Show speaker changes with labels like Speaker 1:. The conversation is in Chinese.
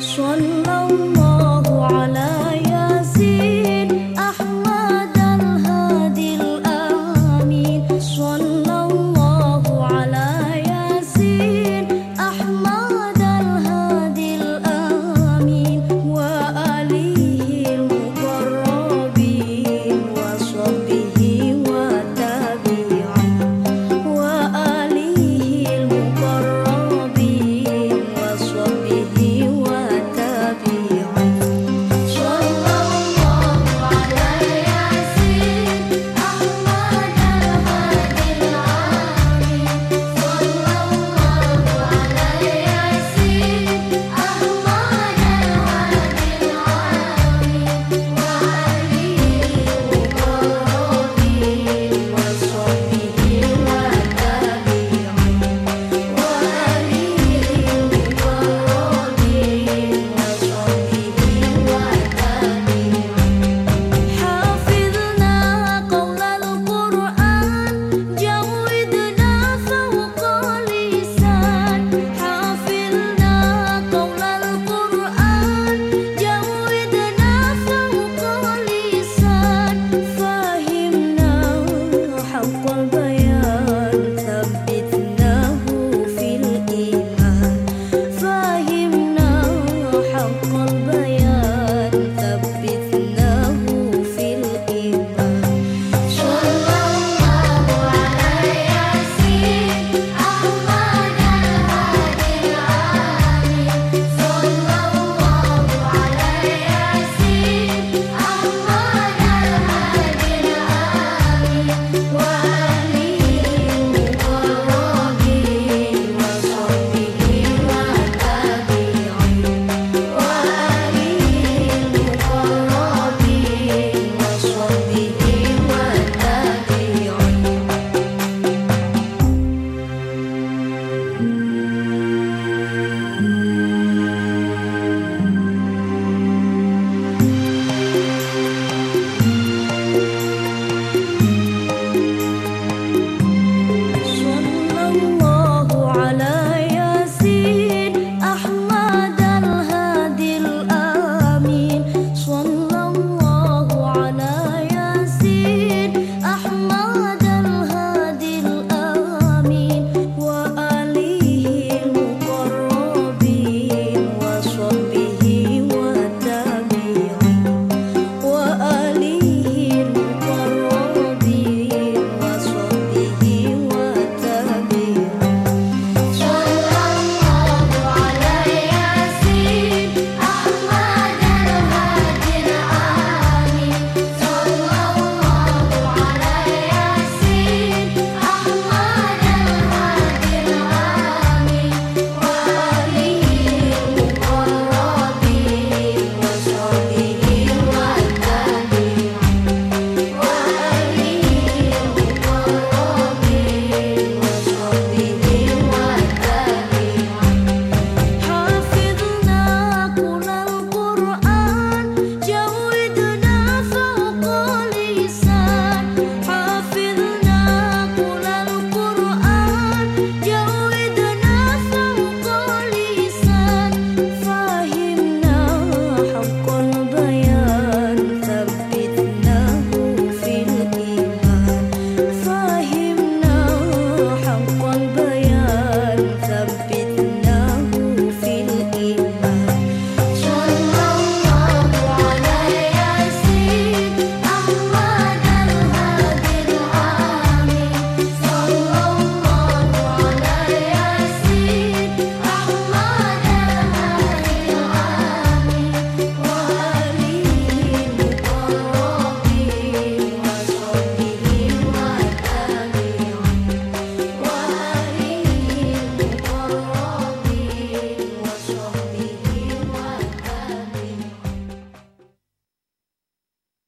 Speaker 1: 算了